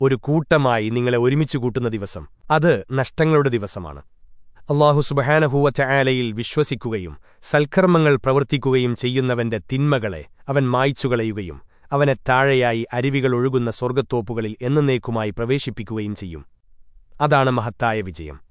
ഒരു കൂട്ടമായി നിങ്ങളെ ഒരുമിച്ചു കൂട്ടുന്ന ദിവസം. അത് നഷ്ടങ്ങളുടെ ദിവസമാണ്. അള്ളാഹു സുബഹാനഹൂവ ചായാലയിൽ വിശ്വസിക്കുകയും സൽക്കർമ്മങ്ങൾ പ്രവർത്തിക്കുകയും ചെയ്യുന്നവന്റെ തിന്മകളെ അവൻ മായ്ച്ചുകളയുകയും അവനെ താഴെയായി അരുവികളൊഴുകുന്ന സ്വർഗത്തോപ്പുകളിൽ എന്നേക്കുമായി പ്രവേശിപ്പിക്കുകയും ചെയ്യും. അതാണ് മഹത്തായ വിജയം.